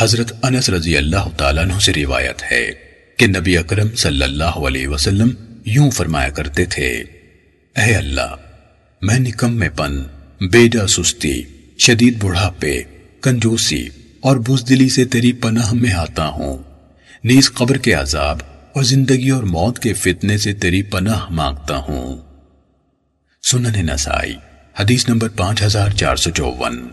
حضرت انس رضی اللہ تعالیٰ عنہ سے روایت ہے کہ نبی اکرم صلی اللہ علیہ وسلم یوں فرمایا کرتے تھے، اے اللہ، میں نکم میں پن بیڈا سستی، شدید بڑھاپے، کنجوسی اور بزدلی سے تیری پناہ میں آتا ہوں۔ نیز قبر کے عذاب اور زندگی اور موت کے فتنے سے تیری پناہ مانگتا ہوں۔ سنن نسائی، حدیث نمبر پانچ ہزار چار سو چوون۔